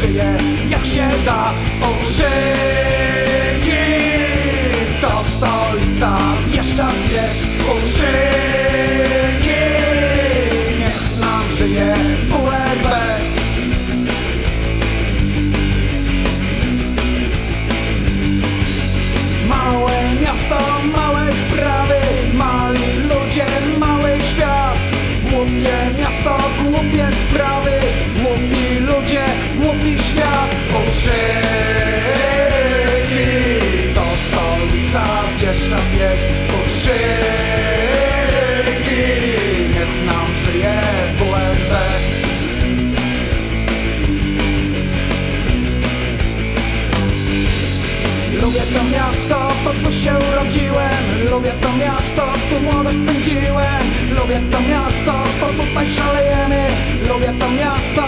żyje, jak się da Olżyki To stolica jeszcze jest Olżyki Niech nam żyje WRB Małe miasto, małe Krzyżak jest Niech nam żyje WLB Lubię to miasto, bo tu się urodziłem. Lubię to miasto, tu młodość spędziłem. Lubię to miasto, bo tutaj szalejemy. Lubię to miasto